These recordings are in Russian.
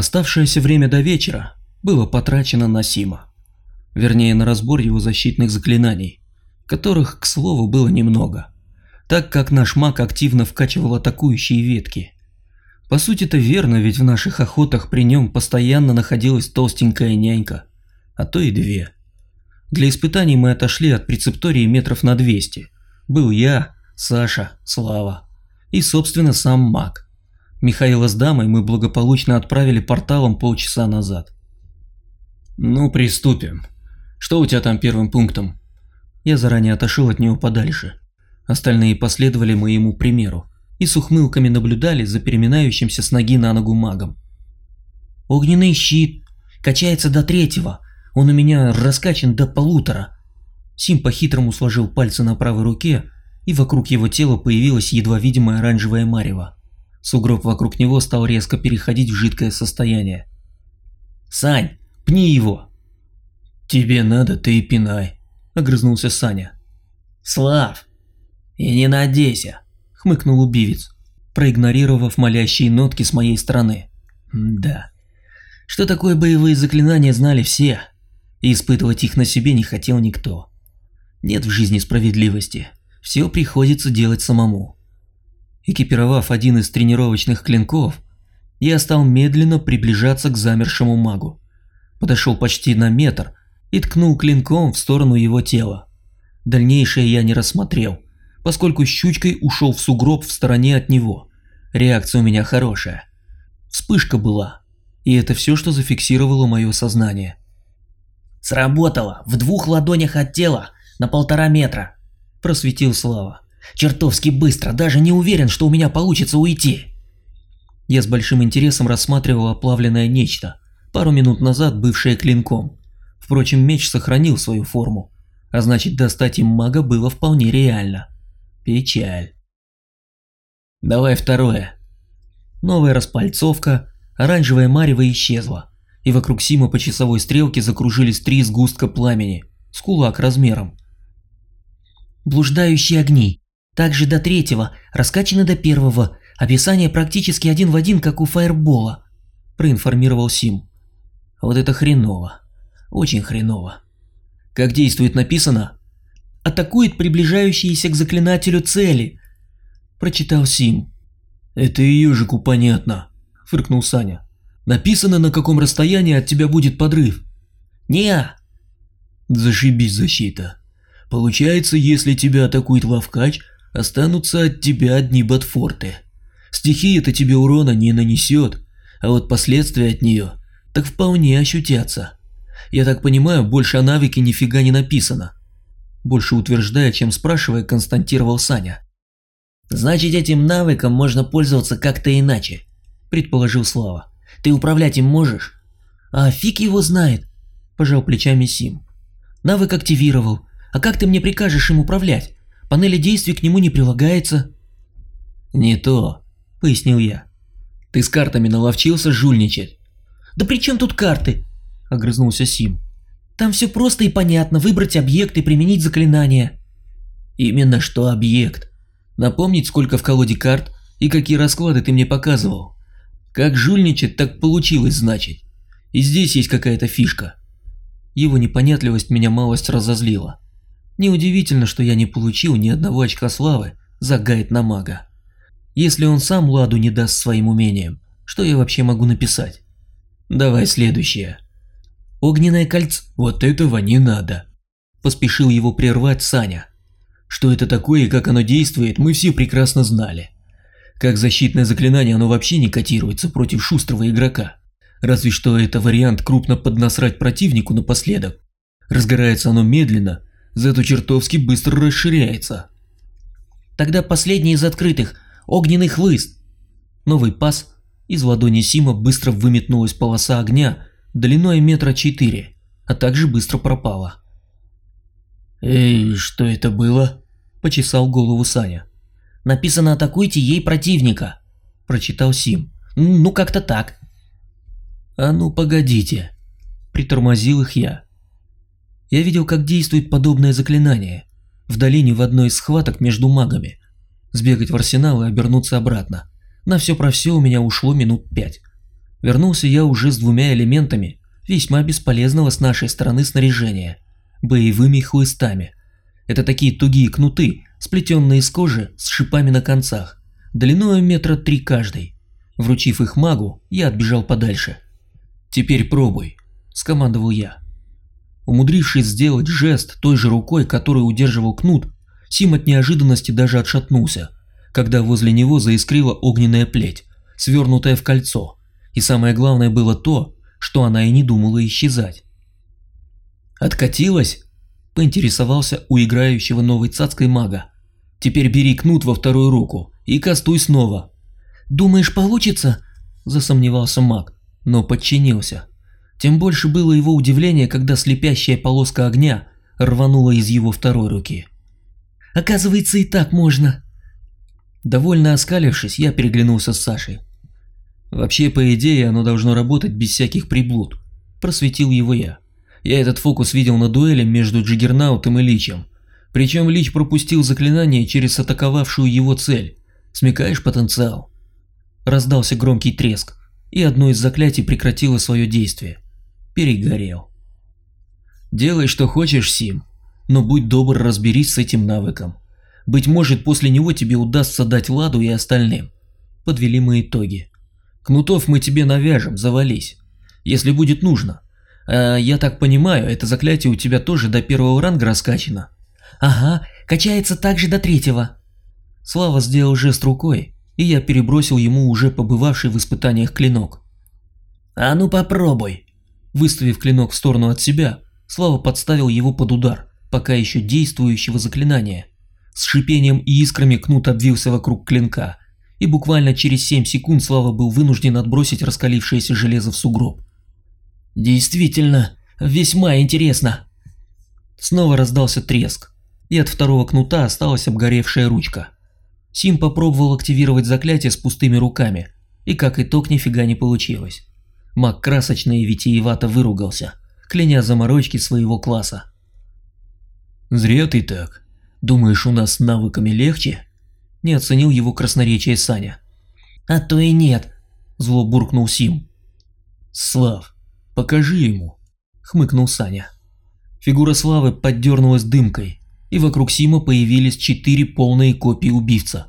Оставшееся время до вечера было потрачено на Сима. Вернее, на разбор его защитных заклинаний, которых, к слову, было немного, так как наш маг активно вкачивал атакующие ветки. По сути это верно, ведь в наших охотах при нем постоянно находилась толстенькая нянька, а то и две. Для испытаний мы отошли от прецептории метров на 200. Был я, Саша, Слава и, собственно, сам маг. Михаила с дамой мы благополучно отправили порталом полчаса назад. Ну, приступим. Что у тебя там первым пунктом? Я заранее отошел от него подальше. Остальные последовали моему примеру и с ухмылками наблюдали за переминающимся с ноги на ногу магом. Огненный щит. Качается до третьего. Он у меня раскачан до полутора. Сим по-хитрому сложил пальцы на правой руке, и вокруг его тела появилась едва видимая оранжевая марево. Сугроб вокруг него стал резко переходить в жидкое состояние. «Сань, пни его!» «Тебе надо, ты и пинай», — огрызнулся Саня. «Слав, и не надейся», — хмыкнул убивец, проигнорировав молящие нотки с моей стороны. «Да, что такое боевые заклинания знали все, и испытывать их на себе не хотел никто. Нет в жизни справедливости, все приходится делать самому». Экипировав один из тренировочных клинков, я стал медленно приближаться к замершему магу. Подошел почти на метр и ткнул клинком в сторону его тела. Дальнейшее я не рассмотрел, поскольку щучкой ушел в сугроб в стороне от него. Реакция у меня хорошая. Вспышка была, и это все, что зафиксировало мое сознание. «Сработало! В двух ладонях от тела, на полтора метра!» – просветил Слава. Чертовски быстро, даже не уверен, что у меня получится уйти. Я с большим интересом рассматривал оплавленное нечто, пару минут назад бывшее клинком. Впрочем, меч сохранил свою форму, а значит достать им мага было вполне реально. Печаль. Давай второе. Новая распальцовка, оранжевая марево исчезла, и вокруг Сима по часовой стрелке закружились три сгустка пламени, с кулак размером. Блуждающие огни. Также до третьего, раскачано до первого, описание практически один в один, как у фаербола», – проинформировал Сим. «Вот это хреново. Очень хреново. Как действует написано?» «Атакует приближающиеся к заклинателю цели», – прочитал Сим. «Это и ежику понятно», – фыркнул Саня. «Написано, на каком расстоянии от тебя будет подрыв». «Не-а». «Зашибись, защита. Получается, если тебя атакует лавкач, останутся от тебя одни ботфорты. Стихия-то тебе урона не нанесет, а вот последствия от нее так вполне ощутятся. Я так понимаю, больше о навыке нифига не написано. Больше утверждая, чем спрашивая, константировал Саня. Значит, этим навыком можно пользоваться как-то иначе, предположил Слава. Ты управлять им можешь? А фиг его знает, пожал плечами Сим. Навык активировал, а как ты мне прикажешь им управлять? Панели действий к нему не прилагается. Не то, пояснил я. Ты с картами наловчился жульничать. Да при чем тут карты? Огрызнулся Сим. Там все просто и понятно, выбрать объект и применить заклинание. Именно что объект. Напомнить, сколько в колоде карт и какие расклады ты мне показывал. Как жульничать, так получилось, значит. И здесь есть какая-то фишка. Его непонятливость меня малость разозлила. Неудивительно, что я не получил ни одного очка славы за гайд на мага. Если он сам ладу не даст своим умениям, что я вообще могу написать? Давай следующее. Огненное кольцо. Вот этого не надо. Поспешил его прервать Саня. Что это такое и как оно действует, мы все прекрасно знали. Как защитное заклинание оно вообще не котируется против шустрого игрока. Разве что это вариант крупно поднасрать противнику напоследок. Разгорается оно медленно зато чертовски быстро расширяется. Тогда последний из открытых – огненный хлыст. Новый пас, из ладони Сима быстро выметнулась полоса огня длиной метра четыре, а также быстро пропала. «Эй, что это было?» – почесал голову Саня. «Написано «атакуйте ей противника», – прочитал Сим. «Ну, как-то так». «А ну, погодите», – притормозил их я. Я видел, как действует подобное заклинание. В долине в одной из схваток между магами. Сбегать в арсенал и обернуться обратно. На все про все у меня ушло минут пять. Вернулся я уже с двумя элементами весьма бесполезного с нашей стороны снаряжения – боевыми хлыстами. Это такие тугие кнуты, сплетенные из кожи с шипами на концах, длиной метра три каждый. Вручив их магу, я отбежал подальше. «Теперь пробуй», – скомандовал я. Умудрившись сделать жест той же рукой, которой удерживал кнут, Сим от неожиданности даже отшатнулся, когда возле него заискрила огненная плеть, свернутая в кольцо, и самое главное было то, что она и не думала исчезать. «Откатилась?» – поинтересовался у играющего новой цацкой мага. «Теперь бери кнут во вторую руку и кастуй снова». «Думаешь, получится?» – засомневался маг, но подчинился. Тем больше было его удивление, когда слепящая полоска огня рванула из его второй руки. Оказывается, и так можно. Довольно оскалившись, я переглянулся с Сашей. Вообще, по идее, оно должно работать без всяких приблуд. Просветил его я. Я этот фокус видел на дуэли между Джиггернаутом и Личем. Причем Лич пропустил заклинание через атаковавшую его цель. Смекаешь потенциал? Раздался громкий треск, и одно из заклятий прекратило свое действие. Перегорел. Делай, что хочешь, Сим, но будь добр, разберись с этим навыком. Быть может, после него тебе удастся дать ладу и остальным. Подвели мы итоги. Кнутов мы тебе навяжем, завались. Если будет нужно. А я так понимаю, это заклятие у тебя тоже до первого ранга раскачано. Ага, качается также до третьего. Слава сделал жест рукой, и я перебросил ему уже побывавший в испытаниях клинок. А ну попробуй. Выставив клинок в сторону от себя, Слава подставил его под удар пока еще действующего заклинания. С шипением и искрами кнут обвился вокруг клинка, и буквально через 7 секунд Слава был вынужден отбросить раскалившееся железо в сугроб. «Действительно, весьма интересно!» Снова раздался треск, и от второго кнута осталась обгоревшая ручка. Сим попробовал активировать заклятие с пустыми руками, и как итог нифига не получилось. Маг красочно и витиевато выругался, кляня заморочки своего класса. «Зря ты так. Думаешь, у нас с навыками легче?» Не оценил его красноречие Саня. «А то и нет», – зло буркнул Сим. «Слав, покажи ему», – хмыкнул Саня. Фигура Славы поддернулась дымкой, и вокруг Сима появились четыре полные копии убивца.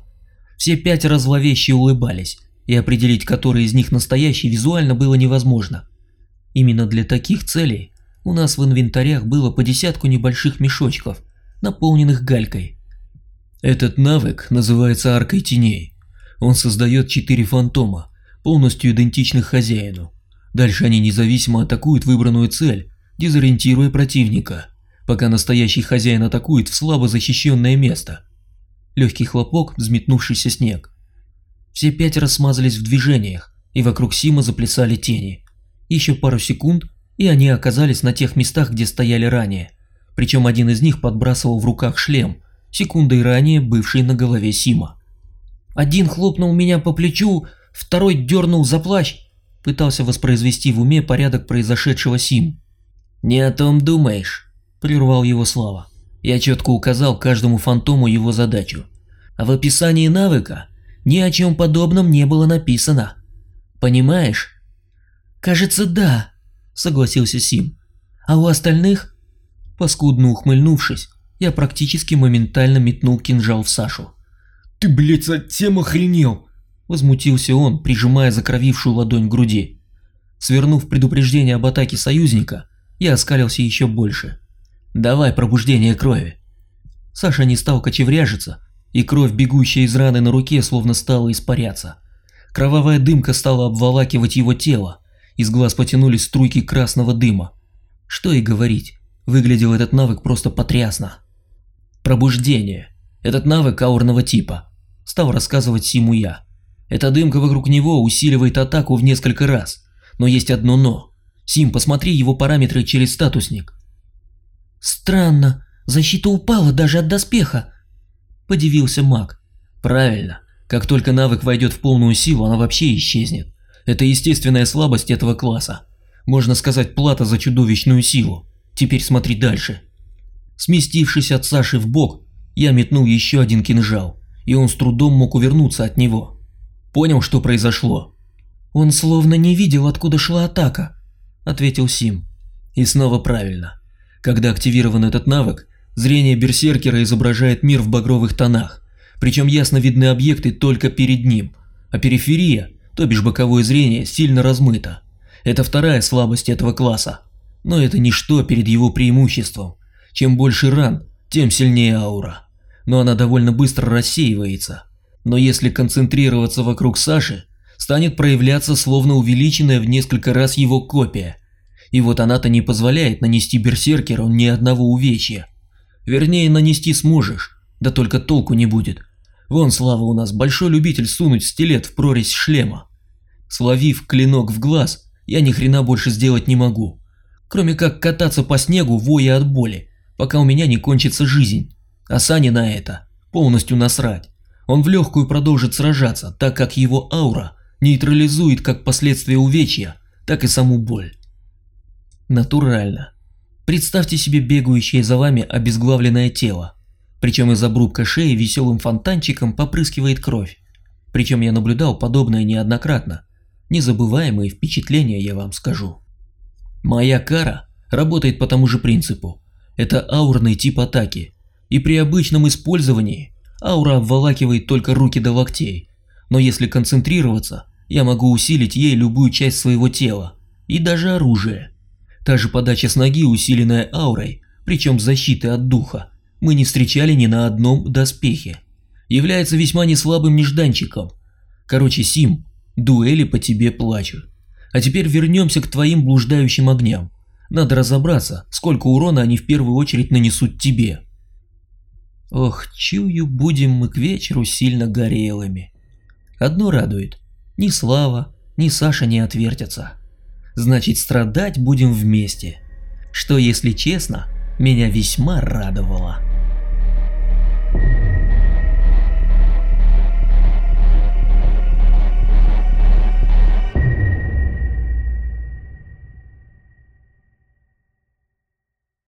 Все пять зловеще улыбались, и определить, который из них настоящий, визуально было невозможно. Именно для таких целей у нас в инвентарях было по десятку небольших мешочков, наполненных галькой. Этот навык называется аркой теней. Он создает четыре фантома, полностью идентичных хозяину. Дальше они независимо атакуют выбранную цель, дезориентируя противника, пока настоящий хозяин атакует в слабо защищенное место. Легкий хлопок, взметнувшийся снег. Все пятеро смазались в движениях, и вокруг Сима заплясали тени. Еще пару секунд, и они оказались на тех местах, где стояли ранее. Причем один из них подбрасывал в руках шлем, секундой ранее бывший на голове Сима. Один хлопнул меня по плечу, второй дернул за плащ, пытался воспроизвести в уме порядок произошедшего Сим. «Не о том думаешь», – прервал его Слава. Я четко указал каждому фантому его задачу. А в описании навыка ни о чем подобном не было написано. Понимаешь? Кажется, да, – согласился Сим. «А у остальных?» Паскудно ухмыльнувшись, я практически моментально метнул кинжал в Сашу. «Ты, блядь, совсем охренел!» – возмутился он, прижимая закровившую ладонь к груди. Свернув предупреждение об атаке союзника, я оскалился еще больше. «Давай пробуждение крови!» Саша не стал кочевряжиться, и кровь, бегущая из раны на руке, словно стала испаряться. Кровавая дымка стала обволакивать его тело, из глаз потянулись струйки красного дыма. Что и говорить, выглядел этот навык просто потрясно. Пробуждение. Этот навык аурного типа. Стал рассказывать Симу я. Эта дымка вокруг него усиливает атаку в несколько раз. Но есть одно но. Сим, посмотри его параметры через статусник. Странно, защита упала даже от доспеха. Подивился маг. Правильно, как только навык войдет в полную силу, она вообще исчезнет. Это естественная слабость этого класса. Можно сказать, плата за чудовищную силу. Теперь смотри дальше. Сместившись от Саши в бок, я метнул еще один кинжал, и он с трудом мог увернуться от него. Понял, что произошло? Он словно не видел, откуда шла атака, ответил Сим. И снова правильно. Когда активирован этот навык, зрение берсеркера изображает мир в багровых тонах, причем ясно видны объекты только перед ним, а периферия, то бишь боковое зрение, сильно размыто. Это вторая слабость этого класса. Но это ничто перед его преимуществом. Чем больше ран, тем сильнее аура. Но она довольно быстро рассеивается. Но если концентрироваться вокруг Саши, станет проявляться словно увеличенная в несколько раз его копия. И вот она-то не позволяет нанести берсеркеру ни одного увечья. Вернее, нанести сможешь, да только толку не будет. Вон Слава у нас большой любитель сунуть стилет в прорезь шлема. Словив клинок в глаз, я ни хрена больше сделать не могу. Кроме как кататься по снегу, воя от боли, пока у меня не кончится жизнь. А Сане на это полностью насрать. Он в легкую продолжит сражаться, так как его аура нейтрализует как последствия увечья, так и саму боль. Натурально. Представьте себе бегающее за вами обезглавленное тело. Причем из обрубка шеи веселым фонтанчиком попрыскивает кровь. Причем я наблюдал подобное неоднократно. Незабываемые впечатления, я вам скажу. Моя кара работает по тому же принципу. Это аурный тип атаки. И при обычном использовании аура обволакивает только руки до локтей. Но если концентрироваться, я могу усилить ей любую часть своего тела. И даже оружие. Та же подача с ноги, усиленная аурой, причем защиты от духа, мы не встречали ни на одном доспехе. Является весьма неслабым нежданчиком. Короче, Сим, дуэли по тебе плачут. А теперь вернемся к твоим блуждающим огням. Надо разобраться, сколько урона они в первую очередь нанесут тебе. Ох, чую, будем мы к вечеру сильно горелыми. Одно радует, ни Слава, ни Саша не отвертятся. Значит, страдать будем вместе. Что, если честно, меня весьма радовало.